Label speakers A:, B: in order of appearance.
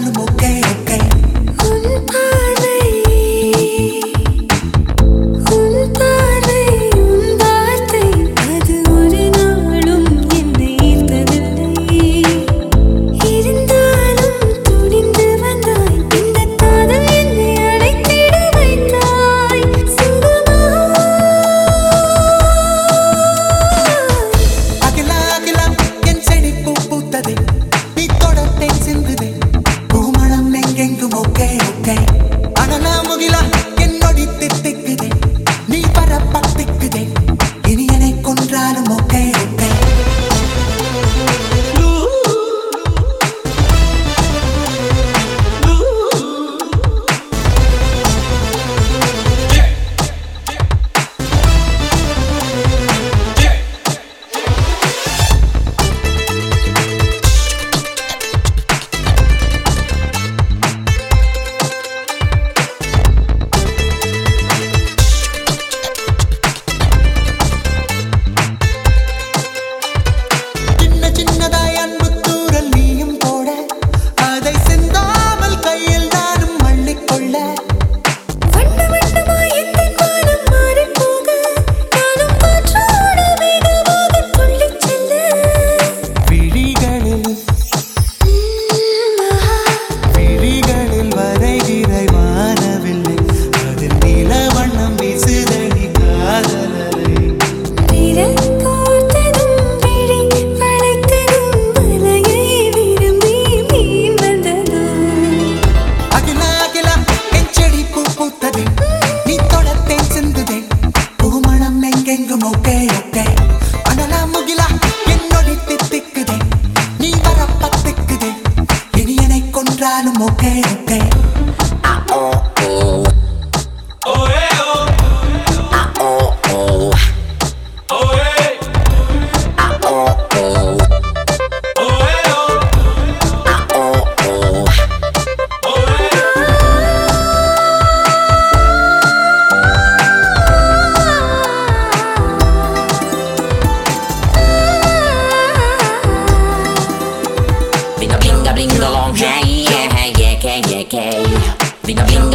A: là một cây đẹp
B: nothing, nothing.